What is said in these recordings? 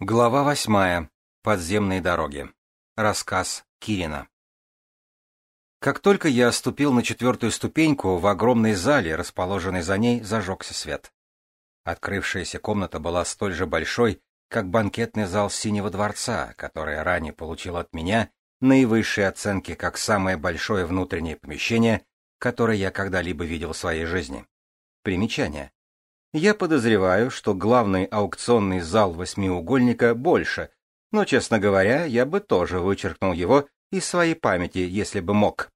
Глава восьмая. Подземные дороги. Рассказ Кирина. Как только я ступил на четвертую ступеньку, в огромной зале, расположенной за ней, зажегся свет. Открывшаяся комната была столь же большой, как банкетный зал Синего дворца, который ранее получил от меня наивысшие оценки как самое большое внутреннее помещение, которое я когда-либо видел в своей жизни. Примечание. Я подозреваю, что главный аукционный зал восьмиугольника больше, но, честно говоря, я бы тоже вычеркнул его из своей памяти, если бы мог.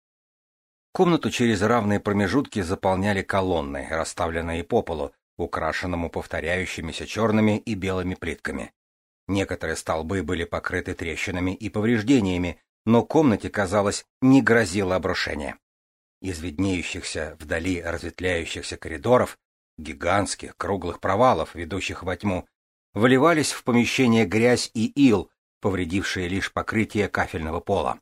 Комнату через равные промежутки заполняли колонны, расставленные по полу, украшенному повторяющимися черными и белыми плитками. Некоторые столбы были покрыты трещинами и повреждениями, но комнате, казалось, не грозило обрушение. Из виднеющихся вдали разветвляющихся коридоров гигантских круглых провалов, ведущих во тьму, вливались в помещение грязь и ил, повредившие лишь покрытие кафельного пола.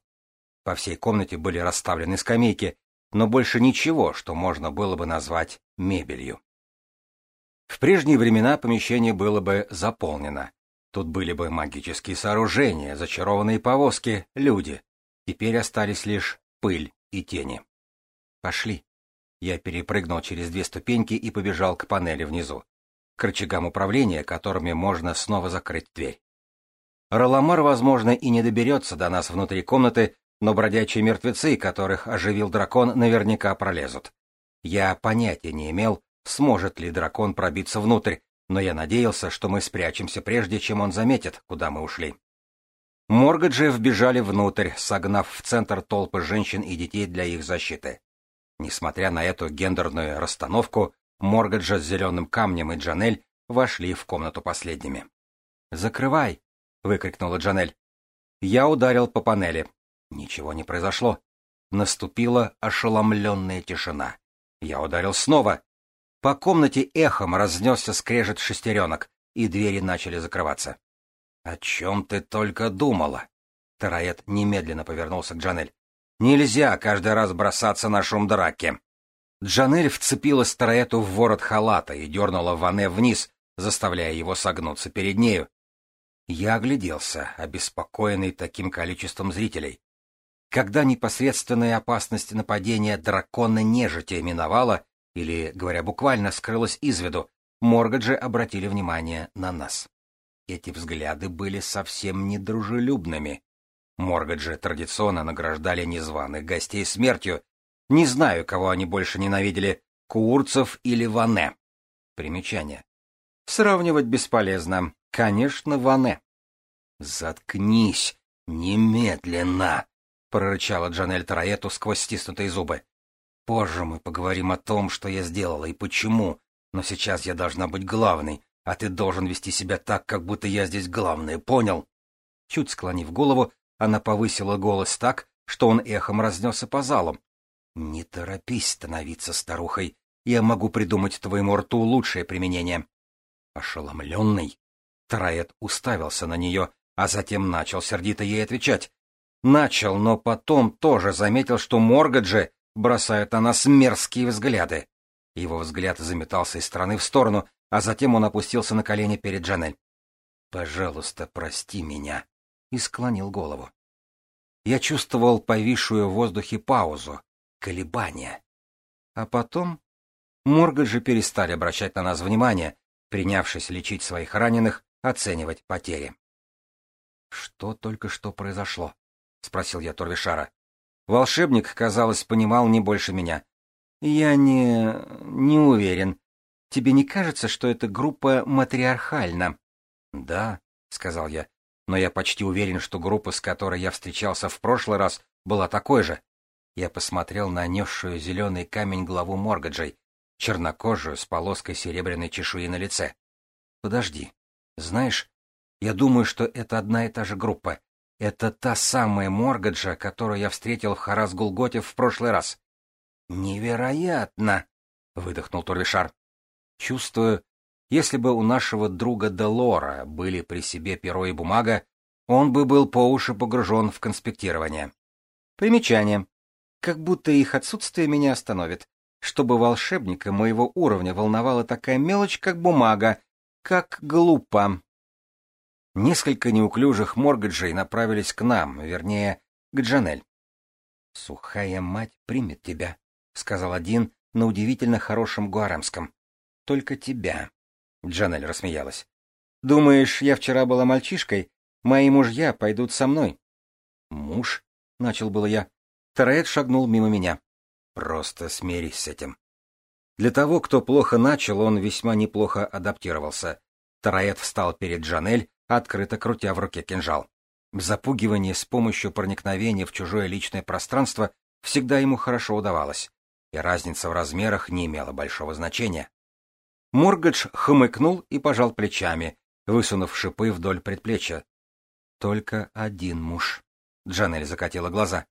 По всей комнате были расставлены скамейки, но больше ничего, что можно было бы назвать мебелью. В прежние времена помещение было бы заполнено. Тут были бы магические сооружения, зачарованные повозки, люди. Теперь остались лишь пыль и тени. «Пошли», я перепрыгнул через две ступеньки и побежал к панели внизу, к рычагам управления, которыми можно снова закрыть дверь. Роламар, возможно, и не доберется до нас внутри комнаты, но бродячие мертвецы, которых оживил дракон, наверняка пролезут. Я понятия не имел, сможет ли дракон пробиться внутрь, но я надеялся, что мы спрячемся прежде, чем он заметит, куда мы ушли. Моргаджи вбежали внутрь, согнав в центр толпы женщин и детей для их защиты. Несмотря на эту гендерную расстановку, Моргаджа с зеленым камнем и Джанель вошли в комнату последними. «Закрывай!» — выкрикнула Джанель. Я ударил по панели. Ничего не произошло. Наступила ошеломленная тишина. Я ударил снова. По комнате эхом разнесся скрежет шестеренок, и двери начали закрываться. «О чем ты только думала?» Тараэт немедленно повернулся к Джанель. Нельзя каждый раз бросаться на шум драки. Джанель вцепилась Тараэту в ворот халата и дернула Ване вниз, заставляя его согнуться перед нею. Я огляделся, обеспокоенный таким количеством зрителей. Когда непосредственная опасность нападения дракона нежити миновала, или, говоря буквально, скрылась из виду, Моргаджи обратили внимание на нас. Эти взгляды были совсем недружелюбными. Моргаджи традиционно награждали незваных гостей смертью. Не знаю, кого они больше ненавидели, курцев или ване. Примечание. Сравнивать бесполезно. Конечно, ване. Заткнись немедленно, прорычала Джанель Тараэту сквозь стиснутые зубы. Позже мы поговорим о том, что я сделала и почему, но сейчас я должна быть главной, а ты должен вести себя так, как будто я здесь главная, понял? Чуть склонив голову, она повысила голос так, что он эхом разнесся по залам. «Не торопись становиться старухой. Я могу придумать твоему рту лучшее применение». Ошеломленный, Трает уставился на нее, а затем начал сердито ей отвечать. Начал, но потом тоже заметил, что Моргаджи бросает на нас мерзкие взгляды. Его взгляд заметался из стороны в сторону, а затем он опустился на колени перед Джанель. «Пожалуйста, прости меня», и склонил голову. Я чувствовал повисшую в воздухе паузу, колебания. А потом Морга перестали обращать на нас внимание, принявшись лечить своих раненых, оценивать потери. «Что только что произошло?» — спросил я Торвишара. Волшебник, казалось, понимал не больше меня. «Я не... не уверен. Тебе не кажется, что эта группа матриархальна?» «Да», — сказал я, но я почти уверен, что группа, с которой я встречался в прошлый раз, была такой же. Я посмотрел на несшую зеленый камень главу Моргаджей, чернокожую с полоской серебряной чешуи на лице. Подожди. Знаешь, я думаю, что это одна и та же группа. Это та самая Моргаджа, которую я встретил в Харас-Гулготе в прошлый раз. Невероятно! — выдохнул Турвишар. Чувствую, если бы у нашего друга Делора были при себе перо и бумага, он бы был по уши погружен в конспектирование. Примечание. Как будто их отсутствие меня остановит. Чтобы волшебника моего уровня волновала такая мелочь, как бумага, как глупо. Несколько неуклюжих моргаджей направились к нам, вернее, к Джанель. «Сухая мать примет тебя», — сказал один на удивительно хорошем гуарамском. «Только тебя». Джанель рассмеялась. «Думаешь, я вчера была мальчишкой? Мои мужья пойдут со мной». «Муж?» — начал было я. Тарет шагнул мимо меня. «Просто смирись с этим». Для того, кто плохо начал, он весьма неплохо адаптировался. Тараэт встал перед Джанель, открыто крутя в руке кинжал. Запугивание с помощью проникновения в чужое личное пространство всегда ему хорошо удавалось, и разница в размерах не имела большого значения. Моргач хмыкнул и пожал плечами, высунув шипы вдоль предплечья. «Только один муж», — Джанель закатила глаза.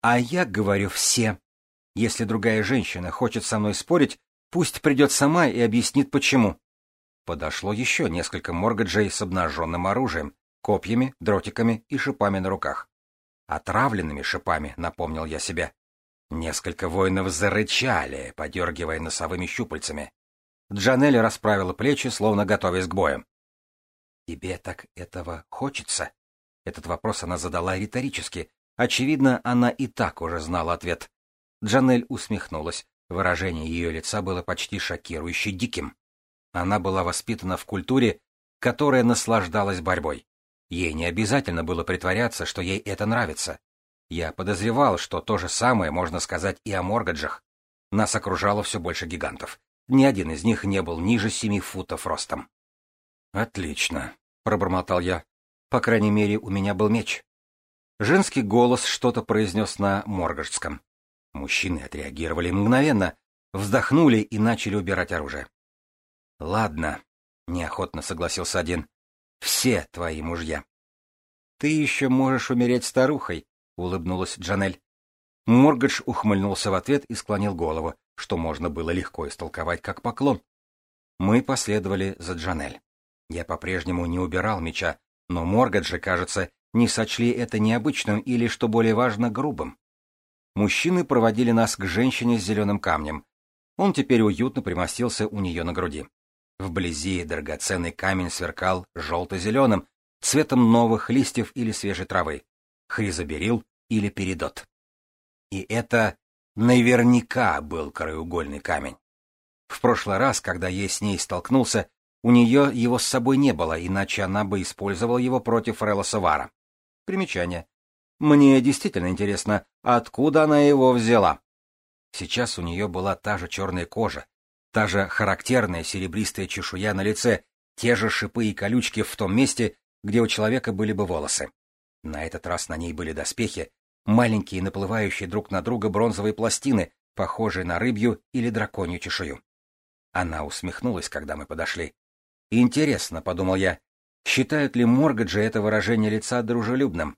«А я говорю все. Если другая женщина хочет со мной спорить, пусть придет сама и объяснит, почему». Подошло еще несколько моргаджей с обнаженным оружием, копьями, дротиками и шипами на руках. «Отравленными шипами», — напомнил я себе. Несколько воинов зарычали, подергивая носовыми щупальцами. Джанель расправила плечи, словно готовясь к бою. «Тебе так этого хочется?» Этот вопрос она задала риторически. Очевидно, она и так уже знала ответ. Джанель усмехнулась. Выражение ее лица было почти шокирующе диким. Она была воспитана в культуре, которая наслаждалась борьбой. Ей не обязательно было притворяться, что ей это нравится. Я подозревал, что то же самое можно сказать и о Моргаджах. Нас окружало все больше гигантов. Ни один из них не был ниже семи футов ростом. «Отлично», — пробормотал я. «По крайней мере, у меня был меч». Женский голос что-то произнес на моргашском. Мужчины отреагировали мгновенно, вздохнули и начали убирать оружие. «Ладно», — неохотно согласился один. «Все твои мужья». «Ты еще можешь умереть старухой», — улыбнулась Джанель. Моргадж ухмыльнулся в ответ и склонил голову, что можно было легко истолковать как поклон. Мы последовали за Джанель. Я по-прежнему не убирал меча, но Моргаджи, кажется, не сочли это необычным или, что более важно, грубым. Мужчины проводили нас к женщине с зеленым камнем. Он теперь уютно примостился у нее на груди. Вблизи драгоценный камень сверкал желто-зеленым, цветом новых листьев или свежей травы, хризоберил или перидот. И это Наверняка был краеугольный камень. В прошлый раз, когда я с ней столкнулся, у нее его с собой не было, иначе она бы использовала его против Релла Савара. Примечание. Мне действительно интересно, откуда она его взяла? Сейчас у нее была та же черная кожа, та же характерная серебристая чешуя на лице, те же шипы и колючки в том месте, где у человека были бы волосы. На этот раз на ней были доспехи, маленькие, наплывающие друг на друга бронзовые пластины, похожие на рыбью или драконью чешую. Она усмехнулась, когда мы подошли. «Интересно», — подумал я, — «считают ли Моргаджи это выражение лица дружелюбным?»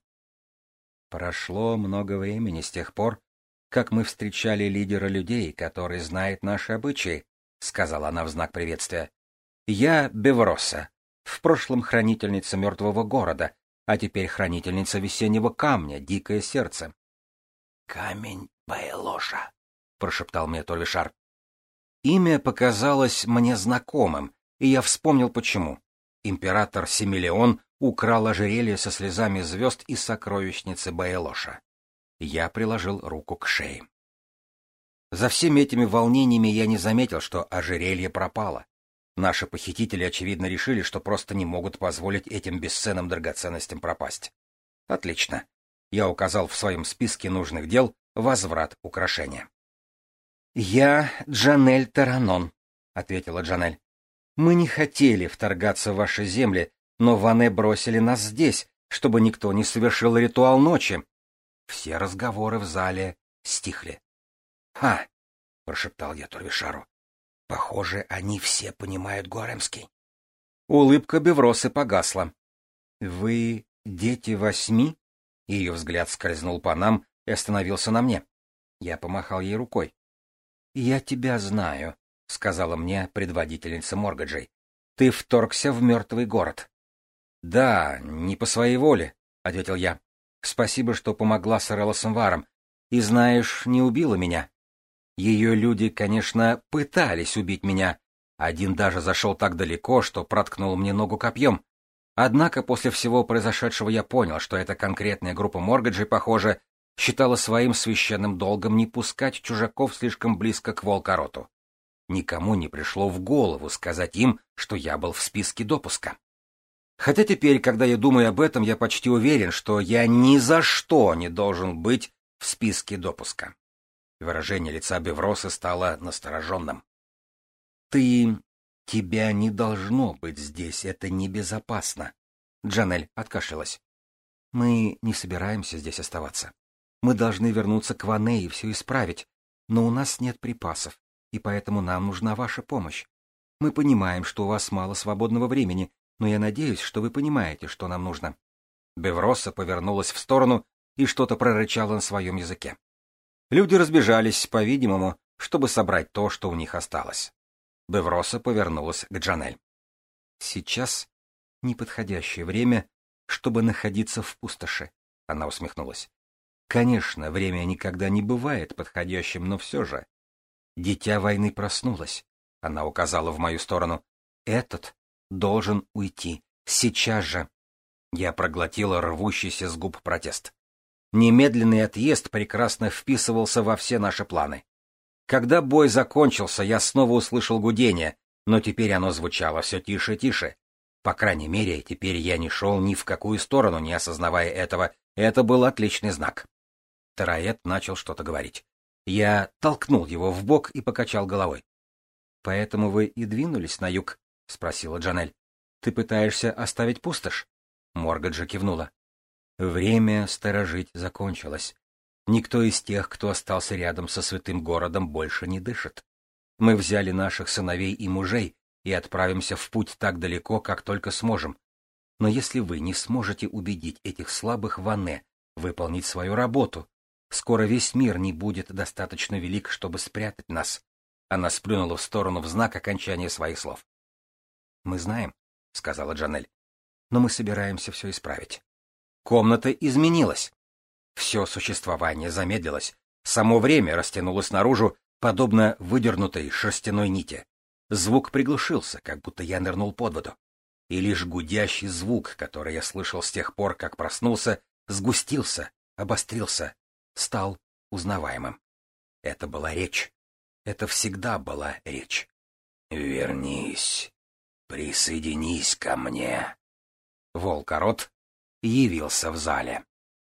Прошло много времени с тех пор, как мы встречали лидера людей, который знает наши обычаи, — сказала она в знак приветствия. — Я Бевроса, в прошлом хранительница мертвого города, а теперь хранительница весеннего камня, дикое сердце. — Камень Бэйлоша, — прошептал мне Торвишар. Имя показалось мне знакомым, и я вспомнил почему. Император Семилеон украл ожерелье со слезами звезд из сокровищницы Баэлоша. Я приложил руку к шее. За всеми этими волнениями я не заметил, что ожерелье пропало. Наши похитители, очевидно, решили, что просто не могут позволить этим бесценным драгоценностям пропасть. Отлично. Я указал в своем списке нужных дел возврат украшения. «Я Джанель Таранон», — ответила Джанель. «Мы не хотели вторгаться в ваши земли, но Ване бросили нас здесь, чтобы никто не совершил ритуал ночи». Все разговоры в зале стихли. «Ха!» — прошептал я Турвишару. Похоже, они все понимают Гуаремский. Улыбка Бевросы погасла. «Вы дети восьми?» Ее взгляд скользнул по нам и остановился на мне. Я помахал ей рукой. «Я тебя знаю», — сказала мне предводительница Моргаджей. «Ты вторгся в мертвый город». «Да, не по своей воле», — ответил я. «Спасибо, что помогла с Орелосом Варом. И знаешь, не убила меня». Ее люди, конечно, пытались убить меня. Один даже зашел так далеко, что проткнул мне ногу копьем. Однако после всего произошедшего я понял, что эта конкретная группа Моргаджи, похоже, считала своим священным долгом не пускать чужаков слишком близко к волкороту. Никому не пришло в голову сказать им, что я был в списке допуска. Хотя теперь, когда я думаю об этом, я почти уверен, что я ни за что не должен быть в списке допуска. Выражение лица Бевроса стало настороженным. «Ты... тебя не должно быть здесь, это небезопасно!» Джанель откашлялась. «Мы не собираемся здесь оставаться. Мы должны вернуться к Ване и все исправить, но у нас нет припасов, и поэтому нам нужна ваша помощь. Мы понимаем, что у вас мало свободного времени, но я надеюсь, что вы понимаете, что нам нужно». Бевроса повернулась в сторону и что-то прорычала на своем языке. Люди разбежались, по-видимому, чтобы собрать то, что у них осталось. Бевроса повернулась к Джанель. «Сейчас неподходящее время, чтобы находиться в пустоши», — она усмехнулась. «Конечно, время никогда не бывает подходящим, но все же. Дитя войны проснулось», — она указала в мою сторону. «Этот должен уйти. Сейчас же». Я проглотила рвущийся с губ протест. Немедленный отъезд прекрасно вписывался во все наши планы. Когда бой закончился, я снова услышал гудение, но теперь оно звучало все тише и тише. По крайней мере, теперь я не шел ни в какую сторону, не осознавая этого. Это был отличный знак. Тараэт начал что-то говорить. Я толкнул его в бок и покачал головой. — Поэтому вы и двинулись на юг? — спросила Джанель. — Ты пытаешься оставить пустошь? Моргаджи кивнула. Время сторожить закончилось. Никто из тех, кто остался рядом со святым городом, больше не дышит. Мы взяли наших сыновей и мужей и отправимся в путь так далеко, как только сможем. Но если вы не сможете убедить этих слабых ване выполнить свою работу, скоро весь мир не будет достаточно велик, чтобы спрятать нас. Она сплюнула в сторону в знак окончания своих слов. — Мы знаем, — сказала Джанель, — но мы собираемся все исправить. Комната изменилась. Все существование замедлилось. Само время растянулось наружу, подобно выдернутой шерстяной нити. Звук приглушился, как будто я нырнул под воду. И лишь гудящий звук, который я слышал с тех пор, как проснулся, сгустился, обострился, стал узнаваемым. Это была речь. Это всегда была речь. «Вернись, присоединись ко мне». Волкорот явился в зале.